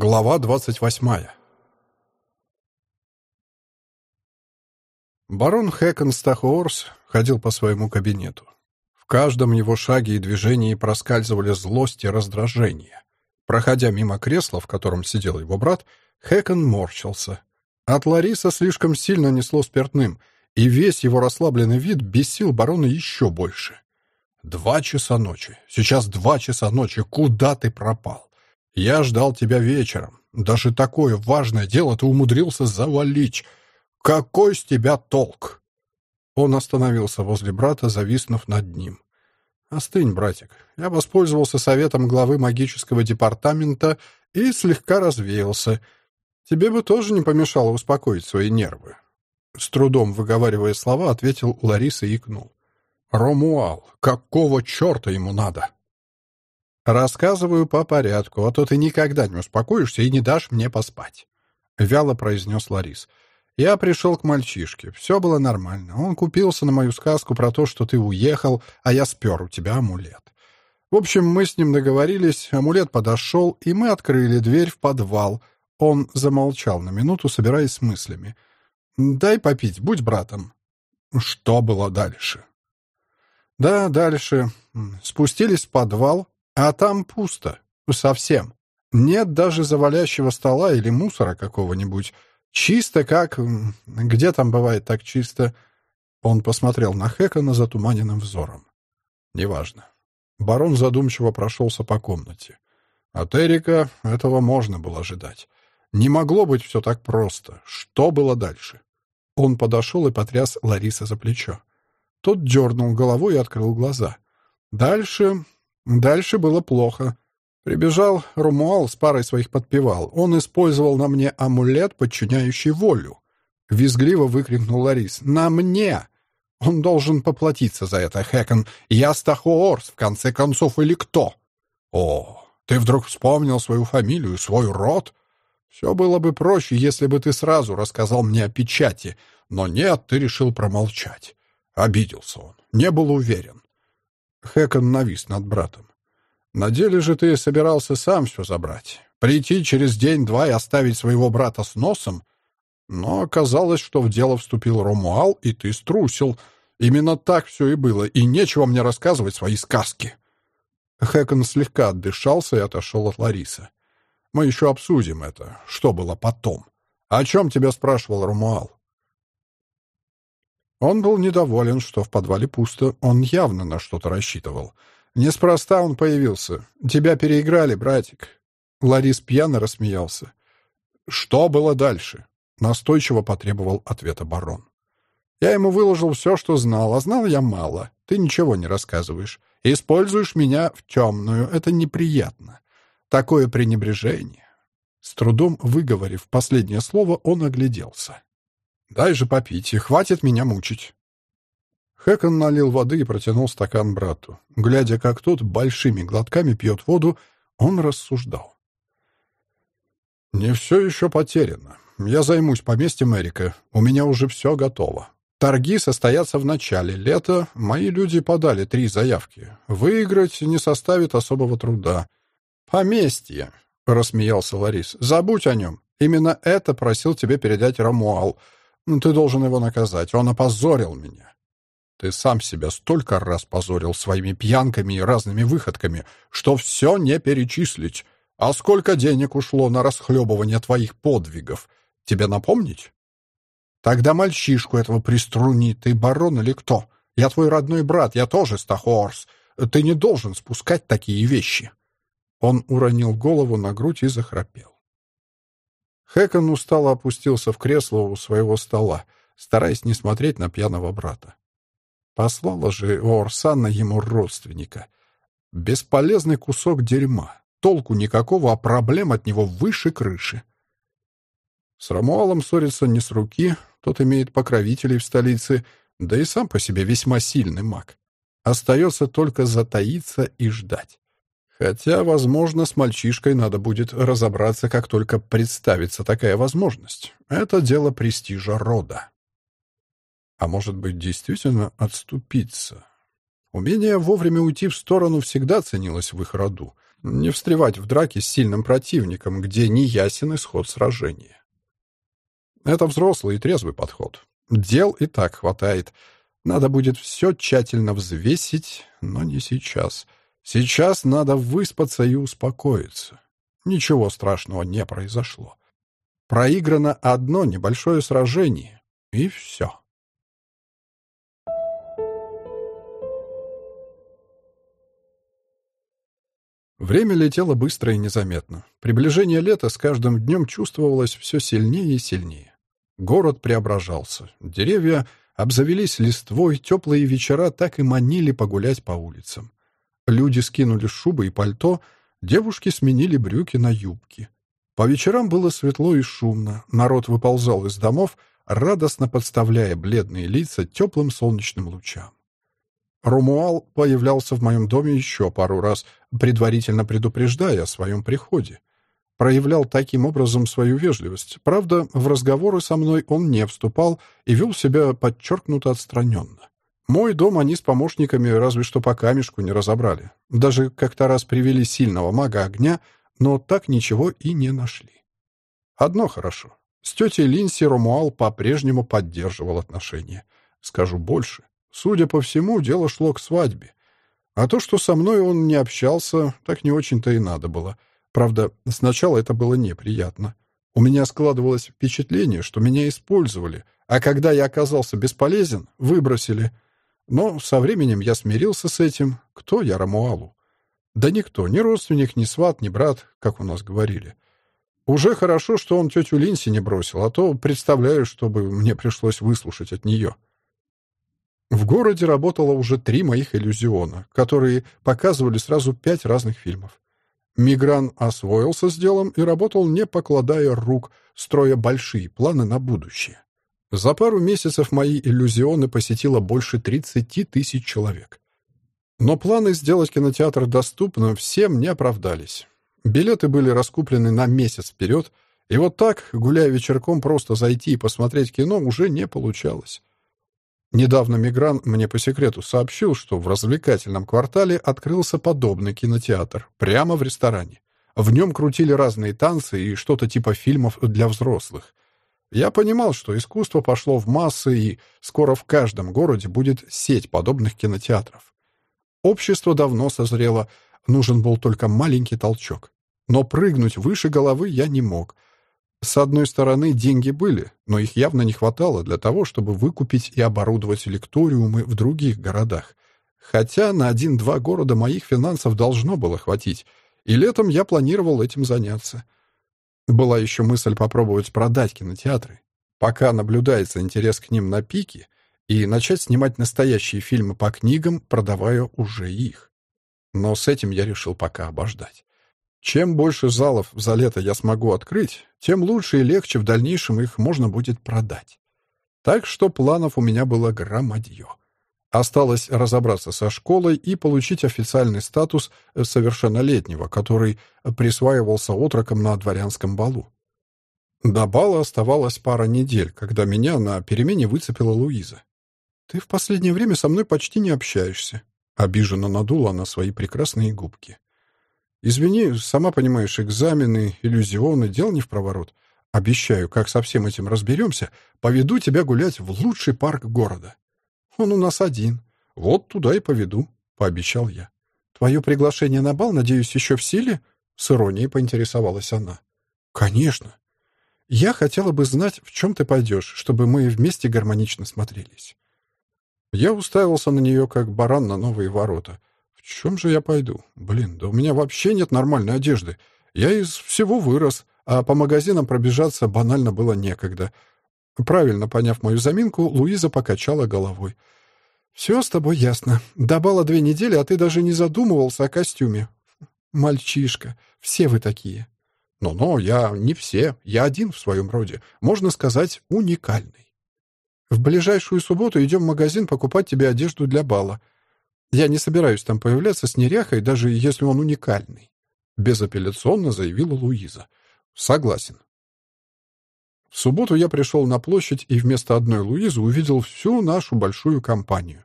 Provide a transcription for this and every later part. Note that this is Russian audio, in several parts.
Глава двадцать восьмая Барон Хэкон ходил по своему кабинету. В каждом его шаге и движении проскальзывали злость и раздражение. Проходя мимо кресла, в котором сидел его брат, Хэкон морщился. От Лариса слишком сильно несло спиртным, и весь его расслабленный вид бесил барона еще больше. «Два часа ночи. Сейчас два часа ночи. Куда ты пропал?» Я ждал тебя вечером. Даже такое важное дело ты умудрился завалить. Какой с тебя толк?» Он остановился возле брата, зависнув над ним. «Остынь, братик. Я воспользовался советом главы магического департамента и слегка развеялся. Тебе бы тоже не помешало успокоить свои нервы». С трудом выговаривая слова, ответил Лариса и икнул. «Ромуал, какого черта ему надо?» «Рассказываю по порядку, а то ты никогда не успокоишься и не дашь мне поспать», — вяло произнес Ларис. «Я пришел к мальчишке. Все было нормально. Он купился на мою сказку про то, что ты уехал, а я спер у тебя амулет. В общем, мы с ним договорились, амулет подошел, и мы открыли дверь в подвал. Он замолчал на минуту, собираясь с мыслями. «Дай попить, будь братом». Что было дальше? Да, дальше. Спустились в подвал, а там пусто. Совсем. Нет даже завалящего стола или мусора какого-нибудь. Чисто как... Где там бывает так чисто? Он посмотрел на Хэкона затуманенным взором. Неважно. Барон задумчиво прошелся по комнате. От Эрика этого можно было ожидать. Не могло быть все так просто. Что было дальше? Он подошел и потряс Лариса за плечо. Тот дернул головой и открыл глаза. Дальше Дальше было плохо. Прибежал Румуал с парой своих подпевал. Он использовал на мне амулет, подчиняющий волю. Визгливо выкрикнул Ларис. «На мне!» Он должен поплатиться за это, Хэкон. Я Стахуорс, в конце концов, или кто? О, ты вдруг вспомнил свою фамилию, свой род? Все было бы проще, если бы ты сразу рассказал мне о печати. Но нет, ты решил промолчать. Обиделся он, не был уверен. Хэкон навис над братом. «На деле же ты собирался сам все забрать. Прийти через день-два и оставить своего брата с носом? Но оказалось, что в дело вступил Ромуал, и ты струсил. Именно так все и было, и нечего мне рассказывать свои сказки». Хэкон слегка отдышался и отошел от Ларисы. «Мы еще обсудим это. Что было потом? О чем тебя спрашивал Ромуал?» Он был недоволен, что в подвале пусто. Он явно на что-то рассчитывал. Неспроста он появился. Тебя переиграли, братик. Ларис пьяно рассмеялся. Что было дальше? Настойчиво потребовал ответа барон. Я ему выложил все, что знал, а знал я мало. Ты ничего не рассказываешь. Используешь меня в темную. Это неприятно. Такое пренебрежение. С трудом выговорив последнее слово, он огляделся. Дай же попить, и хватит меня мучить». Хэкон налил воды и протянул стакан брату. Глядя, как тот большими глотками пьет воду, он рассуждал. «Не все еще потеряно. Я займусь поместьем Эрика. У меня уже все готово. Торги состоятся в начале лета. Мои люди подали три заявки. Выиграть не составит особого труда. «Поместье», — рассмеялся Ларис. «Забудь о нем. Именно это просил тебе передать Рамуал. Ну, ты должен его наказать. Он опозорил меня. Ты сам себя столько раз позорил своими пьянками и разными выходками, что все не перечислить. А сколько денег ушло на расхлебывание твоих подвигов? Тебе напомнить? Тогда мальчишку этого приструни. Ты барон или кто? Я твой родной брат, я тоже Стахорс. Ты не должен спускать такие вещи. Он уронил голову на грудь и захрапел. Хэкон устало опустился в кресло у своего стола, стараясь не смотреть на пьяного брата. Послала же Орсана ему родственника. Бесполезный кусок дерьма. Толку никакого, а проблем от него выше крыши. С Рамуалом ссориться не с руки, тот имеет покровителей в столице, да и сам по себе весьма сильный маг. Остается только затаиться и ждать. Хотя, возможно, с мальчишкой надо будет разобраться, как только представится такая возможность. Это дело престижа рода. А может быть, действительно отступиться? Умение вовремя уйти в сторону всегда ценилось в их роду. Не встревать в драке с сильным противником, где не ясен исход сражения. Это взрослый и трезвый подход. Дел и так хватает. Надо будет все тщательно взвесить, но не сейчас. Сейчас надо выспаться и успокоиться. Ничего страшного не произошло. Проиграно одно небольшое сражение, и все. Время летело быстро и незаметно. Приближение лета с каждым днем чувствовалось все сильнее и сильнее. Город преображался. Деревья обзавелись листвой, теплые вечера так и манили погулять по улицам. Люди скинули шубы и пальто, девушки сменили брюки на юбки. По вечерам было светло и шумно, народ выползал из домов, радостно подставляя бледные лица теплым солнечным лучам. Румуал появлялся в моем доме еще пару раз, предварительно предупреждая о своем приходе. Проявлял таким образом свою вежливость. Правда, в разговоры со мной он не вступал и вел себя подчеркнуто отстраненно. Мой дом они с помощниками разве что по камешку не разобрали. Даже как-то раз привели сильного мага огня, но так ничего и не нашли. Одно хорошо. С тетей Линси Ромуал по-прежнему поддерживал отношения. Скажу больше. Судя по всему, дело шло к свадьбе. А то, что со мной он не общался, так не очень-то и надо было. Правда, сначала это было неприятно. У меня складывалось впечатление, что меня использовали, а когда я оказался бесполезен, выбросили. Но со временем я смирился с этим. Кто я Рамуалу? Да никто, ни родственник, ни сват, ни брат, как у нас говорили. Уже хорошо, что он тетю Линси не бросил, а то представляю, чтобы мне пришлось выслушать от нее. В городе работало уже три моих иллюзиона, которые показывали сразу пять разных фильмов. Мигран освоился с делом и работал, не покладая рук, строя большие планы на будущее. За пару месяцев мои иллюзионы посетило больше 30 тысяч человек. Но планы сделать кинотеатр доступным всем не оправдались. Билеты были раскуплены на месяц вперед, и вот так, гуляя вечерком, просто зайти и посмотреть кино уже не получалось. Недавно Мигран мне по секрету сообщил, что в развлекательном квартале открылся подобный кинотеатр, прямо в ресторане. В нем крутили разные танцы и что-то типа фильмов для взрослых. Я понимал, что искусство пошло в массы, и скоро в каждом городе будет сеть подобных кинотеатров. Общество давно созрело, нужен был только маленький толчок. Но прыгнуть выше головы я не мог — с одной стороны, деньги были, но их явно не хватало для того, чтобы выкупить и оборудовать лекториумы в других городах. Хотя на один-два города моих финансов должно было хватить, и летом я планировал этим заняться. Была еще мысль попробовать продать кинотеатры. Пока наблюдается интерес к ним на пике, и начать снимать настоящие фильмы по книгам, продавая уже их. Но с этим я решил пока обождать. Чем больше залов за лето я смогу открыть, тем лучше и легче в дальнейшем их можно будет продать. Так что планов у меня было громадье. Осталось разобраться со школой и получить официальный статус совершеннолетнего, который присваивался отрокам на дворянском балу. До бала оставалось пара недель, когда меня на перемене выцепила Луиза. «Ты в последнее время со мной почти не общаешься», — обиженно надула она свои прекрасные губки. Извини, сама понимаешь, экзамены, иллюзионы, дел не в проворот. Обещаю, как со всем этим разберемся, поведу тебя гулять в лучший парк города. Он у нас один. Вот туда и поведу, пообещал я. Твое приглашение на бал, надеюсь, еще в силе? С иронией поинтересовалась она. Конечно. Я хотела бы знать, в чем ты пойдешь, чтобы мы вместе гармонично смотрелись. Я уставился на нее, как баран на новые ворота — в чем же я пойду? Блин, да у меня вообще нет нормальной одежды. Я из всего вырос, а по магазинам пробежаться банально было некогда. Правильно поняв мою заминку, Луиза покачала головой. «Все с тобой ясно. До бала две недели, а ты даже не задумывался о костюме. Мальчишка, все вы такие». «Но-но, я не все. Я один в своем роде. Можно сказать, уникальный. В ближайшую субботу идем в магазин покупать тебе одежду для бала. Я не собираюсь там появляться с неряхой, даже если он уникальный. Безапелляционно заявила Луиза. Согласен. В субботу я пришел на площадь и вместо одной Луизы увидел всю нашу большую компанию.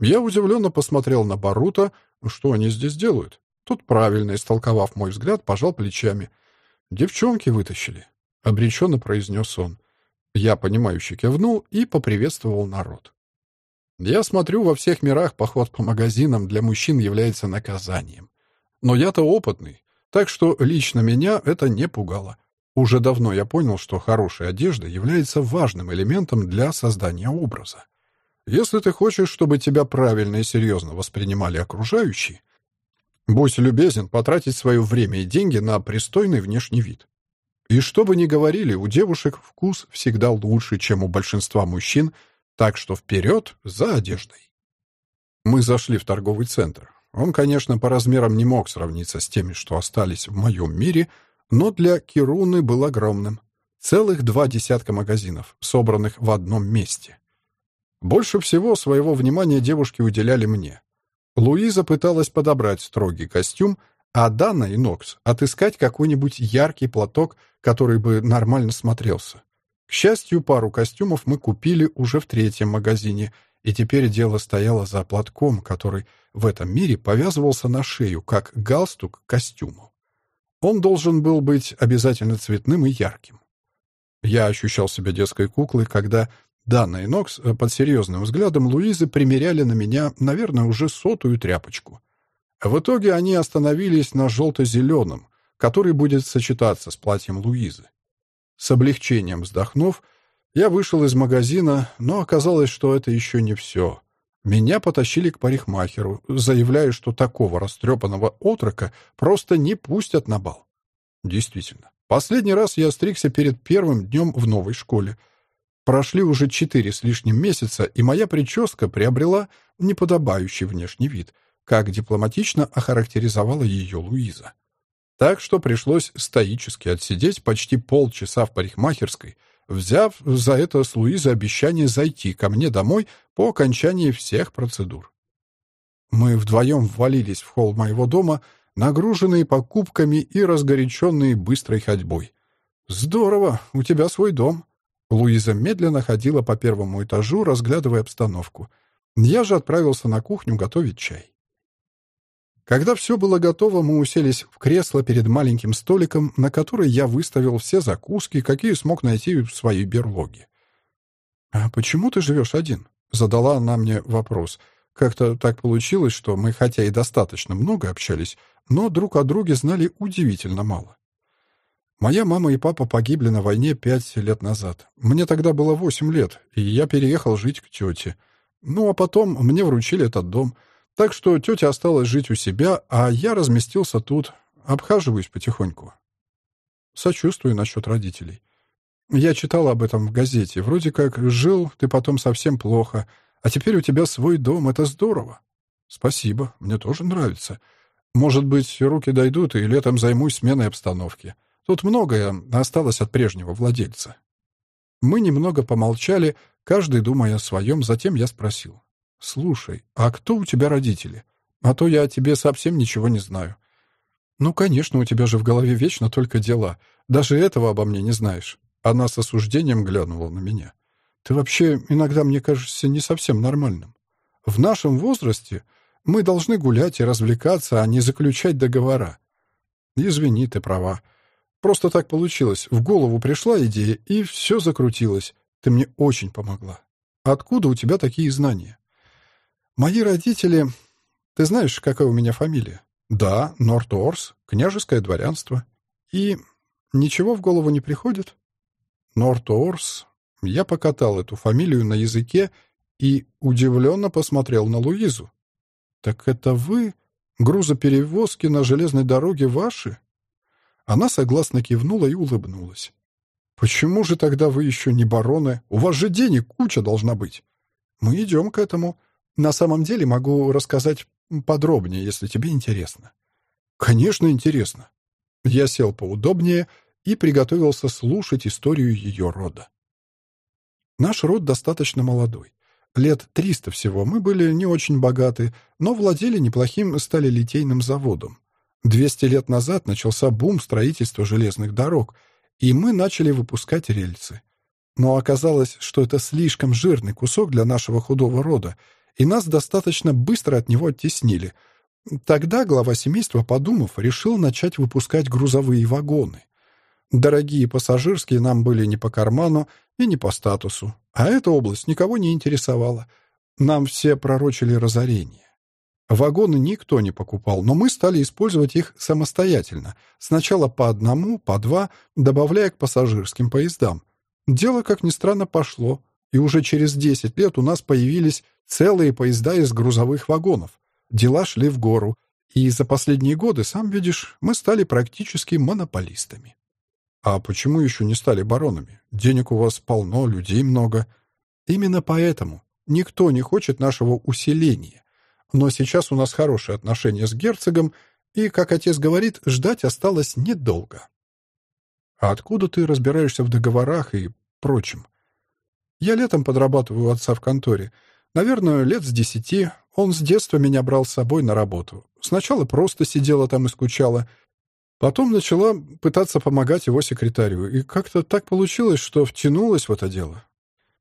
Я удивленно посмотрел на Барута. Что они здесь делают? Тот, правильно истолковав мой взгляд, пожал плечами. «Девчонки вытащили», — обреченно произнес он. Я, понимающе кивнул и поприветствовал народ. Я смотрю, во всех мирах поход по магазинам для мужчин является наказанием. Но я-то опытный, так что лично меня это не пугало. Уже давно я понял, что хорошая одежда является важным элементом для создания образа. Если ты хочешь, чтобы тебя правильно и серьезно воспринимали окружающие, будь любезен потратить свое время и деньги на пристойный внешний вид. И что бы ни говорили, у девушек вкус всегда лучше, чем у большинства мужчин, так что вперед за одеждой. Мы зашли в торговый центр. Он, конечно, по размерам не мог сравниться с теми, что остались в моем мире, но для Кируны был огромным. Целых два десятка магазинов, собранных в одном месте. Больше всего своего внимания девушки уделяли мне. Луиза пыталась подобрать строгий костюм, а Дана и Нокс отыскать какой-нибудь яркий платок, который бы нормально смотрелся. К счастью, пару костюмов мы купили уже в третьем магазине, и теперь дело стояло за платком, который в этом мире повязывался на шею, как галстук к костюму. Он должен был быть обязательно цветным и ярким. Я ощущал себя детской куклой, когда Дана и Нокс э, под серьезным взглядом Луизы примеряли на меня, наверное, уже сотую тряпочку. В итоге они остановились на желто-зеленом, который будет сочетаться с платьем Луизы. С облегчением вздохнув, я вышел из магазина, но оказалось, что это еще не все. Меня потащили к парикмахеру, заявляя, что такого растрепанного отрока просто не пустят на бал. Действительно, последний раз я стригся перед первым днем в новой школе. Прошли уже четыре с лишним месяца, и моя прическа приобрела неподобающий внешний вид, как дипломатично охарактеризовала ее Луиза. Так что пришлось стоически отсидеть почти полчаса в парикмахерской — взяв за это с Луизы обещание зайти ко мне домой по окончании всех процедур. Мы вдвоем ввалились в холл моего дома, нагруженные покупками и разгоряченные быстрой ходьбой. «Здорово, у тебя свой дом». Луиза медленно ходила по первому этажу, разглядывая обстановку. Я же отправился на кухню готовить чай. Когда все было готово, мы уселись в кресло перед маленьким столиком, на который я выставил все закуски, какие смог найти в своей берлоге. «А почему ты живешь один?» — задала она мне вопрос. Как-то так получилось, что мы, хотя и достаточно много общались, но друг о друге знали удивительно мало. Моя мама и папа погибли на войне пять лет назад. Мне тогда было восемь лет, и я переехал жить к тете. Ну, а потом мне вручили этот дом — так что тетя осталась жить у себя, а я разместился тут, обхаживаюсь потихоньку. Сочувствую насчет родителей. Я читала об этом в газете. Вроде как жил ты потом совсем плохо, а теперь у тебя свой дом. Это здорово. Спасибо, мне тоже нравится. Может быть, руки дойдут, и летом займусь сменой обстановки. Тут многое осталось от прежнего владельца. Мы немного помолчали, каждый думая о своем, затем я спросил. «Слушай, а кто у тебя родители? А то я о тебе совсем ничего не знаю». «Ну, конечно, у тебя же в голове вечно только дела. Даже этого обо мне не знаешь». Она с осуждением глянула на меня. «Ты вообще иногда мне кажешься не совсем нормальным. В нашем возрасте мы должны гулять и развлекаться, а не заключать договора». «Извини, ты права. Просто так получилось. В голову пришла идея, и все закрутилось. Ты мне очень помогла. Откуда у тебя такие знания?» Мои родители... Ты знаешь, какая у меня фамилия? Да, Норторс, княжеское дворянство. И ничего в голову не приходит? Норторс. Я покатал эту фамилию на языке и удивленно посмотрел на Луизу. «Так это вы? Грузоперевозки на железной дороге ваши?» Она согласно кивнула и улыбнулась. «Почему же тогда вы еще не бароны? У вас же денег куча должна быть». «Мы идем к этому. На самом деле могу рассказать подробнее, если тебе интересно. Конечно, интересно. Я сел поудобнее и приготовился слушать историю ее рода. Наш род достаточно молодой. Лет триста всего мы были не очень богаты, но владели неплохим сталелитейным заводом. Двести лет назад начался бум строительства железных дорог, и мы начали выпускать рельсы. Но оказалось, что это слишком жирный кусок для нашего худого рода, и нас достаточно быстро от него оттеснили. Тогда глава семейства, подумав, решил начать выпускать грузовые вагоны. Дорогие пассажирские нам были не по карману и не по статусу, а эта область никого не интересовала. Нам все пророчили разорение. Вагоны никто не покупал, но мы стали использовать их самостоятельно. Сначала по одному, по два, добавляя к пассажирским поездам. Дело, как ни странно, пошло, и уже через 10 лет у нас появились целые поезда из грузовых вагонов. Дела шли в гору, и за последние годы, сам видишь, мы стали практически монополистами. А почему еще не стали баронами? Денег у вас полно, людей много. Именно поэтому никто не хочет нашего усиления. Но сейчас у нас хорошие отношения с герцогом, и, как отец говорит, ждать осталось недолго. А откуда ты разбираешься в договорах и прочем? Я летом подрабатываю у отца в конторе. Наверное, лет с десяти. Он с детства меня брал с собой на работу. Сначала просто сидела там и скучала. Потом начала пытаться помогать его секретарю. И как-то так получилось, что втянулась в это дело.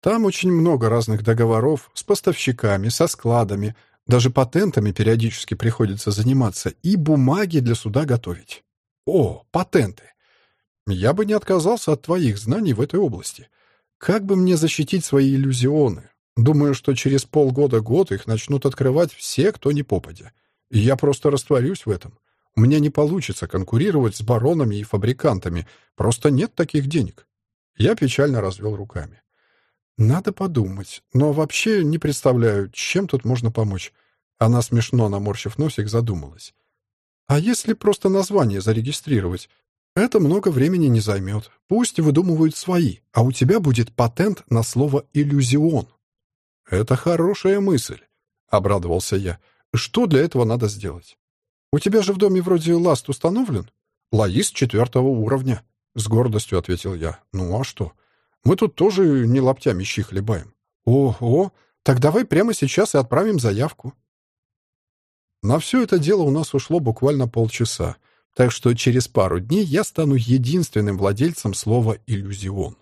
Там очень много разных договоров с поставщиками, со складами — даже патентами периодически приходится заниматься и бумаги для суда готовить. О, патенты! Я бы не отказался от твоих знаний в этой области. Как бы мне защитить свои иллюзионы? Думаю, что через полгода-год их начнут открывать все, кто не попадя. И я просто растворюсь в этом. У меня не получится конкурировать с баронами и фабрикантами. Просто нет таких денег. Я печально развел руками. Надо подумать. Но вообще не представляю, чем тут можно помочь. Она, смешно наморщив носик, задумалась. А если просто название зарегистрировать? Это много времени не займет. Пусть выдумывают свои, а у тебя будет патент на слово «иллюзион». Это хорошая мысль, обрадовался я. Что для этого надо сделать? У тебя же в доме вроде ласт установлен? Лаист четвертого уровня, с гордостью ответил я. Ну а что? Мы тут тоже не лоптями щи хлебаем. Ого, так давай прямо сейчас и отправим заявку. На все это дело у нас ушло буквально полчаса, так что через пару дней я стану единственным владельцем слова «иллюзион».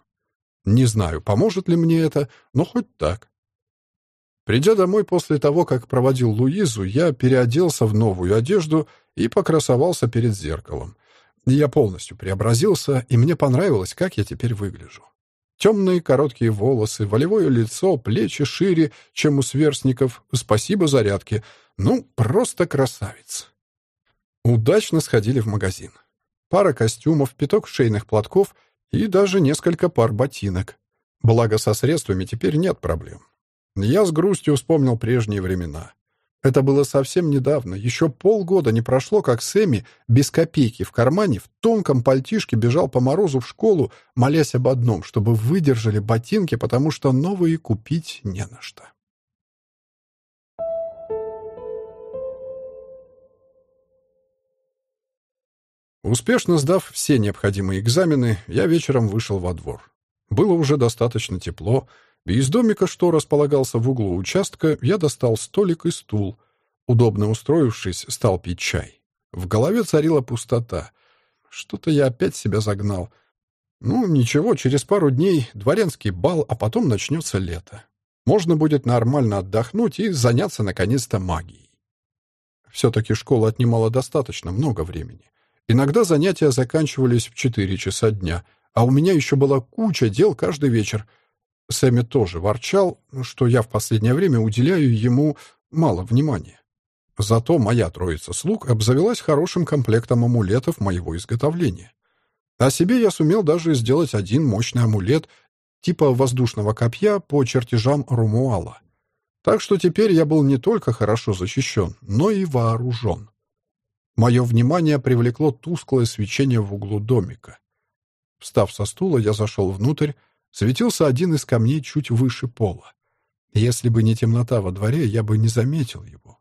Не знаю, поможет ли мне это, но хоть так. Придя домой после того, как проводил Луизу, я переоделся в новую одежду и покрасовался перед зеркалом. Я полностью преобразился, и мне понравилось, как я теперь выгляжу. Темные короткие волосы, волевое лицо, плечи шире, чем у сверстников. Спасибо зарядке. Ну, просто красавец. Удачно сходили в магазин. Пара костюмов, пяток шейных платков и даже несколько пар ботинок. Благо, со средствами теперь нет проблем. Я с грустью вспомнил прежние времена. Это было совсем недавно. Еще полгода не прошло, как Сэмми без копейки в кармане в тонком пальтишке бежал по морозу в школу, молясь об одном, чтобы выдержали ботинки, потому что новые купить не на что. Успешно сдав все необходимые экзамены, я вечером вышел во двор. Было уже достаточно тепло, из домика, что располагался в углу участка, я достал столик и стул. Удобно устроившись, стал пить чай. В голове царила пустота. Что-то я опять себя загнал. Ну, ничего, через пару дней дворянский бал, а потом начнется лето. Можно будет нормально отдохнуть и заняться, наконец-то, магией. Все-таки школа отнимала достаточно много времени. Иногда занятия заканчивались в 4 часа дня, а у меня еще была куча дел каждый вечер — Сэмми тоже ворчал, что я в последнее время уделяю ему мало внимания. Зато моя троица слуг обзавелась хорошим комплектом амулетов моего изготовления. О себе я сумел даже сделать один мощный амулет типа воздушного копья по чертежам Румуала. Так что теперь я был не только хорошо защищен, но и вооружен. Мое внимание привлекло тусклое свечение в углу домика. Встав со стула, я зашел внутрь, светился один из камней чуть выше пола. Если бы не темнота во дворе, я бы не заметил его.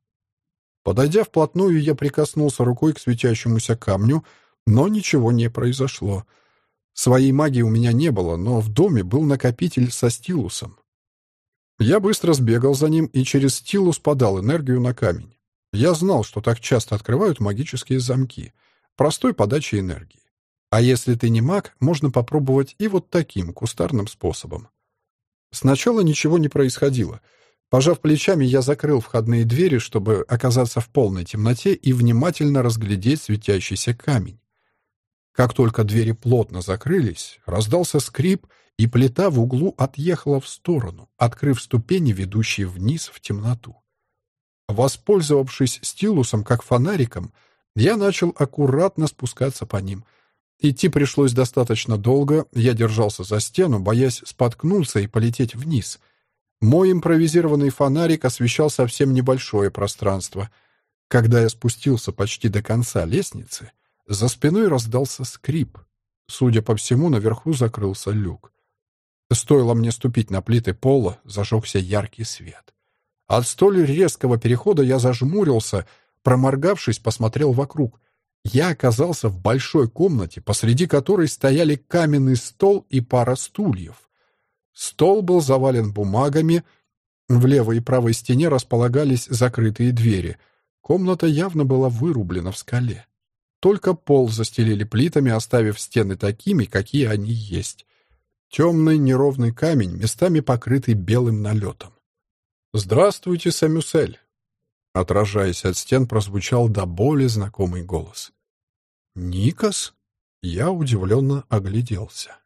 Подойдя вплотную, я прикоснулся рукой к светящемуся камню, но ничего не произошло. Своей магии у меня не было, но в доме был накопитель со стилусом. Я быстро сбегал за ним и через стилус подал энергию на камень. Я знал, что так часто открывают магические замки, простой подачей энергии. А если ты не маг, можно попробовать и вот таким кустарным способом. Сначала ничего не происходило. Пожав плечами, я закрыл входные двери, чтобы оказаться в полной темноте и внимательно разглядеть светящийся камень. Как только двери плотно закрылись, раздался скрип, и плита в углу отъехала в сторону, открыв ступени, ведущие вниз в темноту. Воспользовавшись стилусом как фонариком, я начал аккуратно спускаться по ним. Идти пришлось достаточно долго, я держался за стену, боясь споткнуться и полететь вниз. Мой импровизированный фонарик освещал совсем небольшое пространство. Когда я спустился почти до конца лестницы, за спиной раздался скрип. Судя по всему, наверху закрылся люк. Стоило мне ступить на плиты пола, зажегся яркий свет. От столь резкого перехода я зажмурился, проморгавшись, посмотрел вокруг. Я оказался в большой комнате, посреди которой стояли каменный стол и пара стульев. Стол был завален бумагами, в левой и правой стене располагались закрытые двери. Комната явно была вырублена в скале. Только пол застелили плитами, оставив стены такими, какие они есть. Темный неровный камень, местами покрытый белым налетом. «Здравствуйте, Самюсель!» Отражаясь от стен, прозвучал до боли знакомый голос. «Никас?» Я удивленно огляделся.